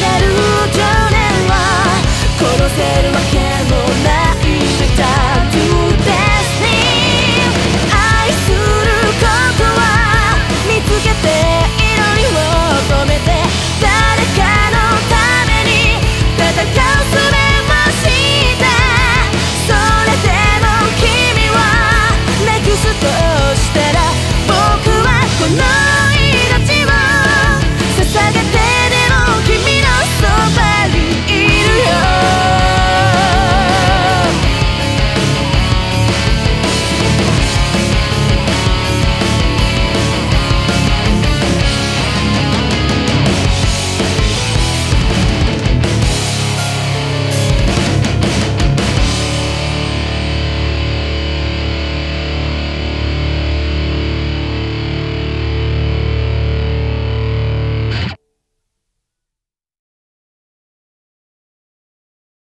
がる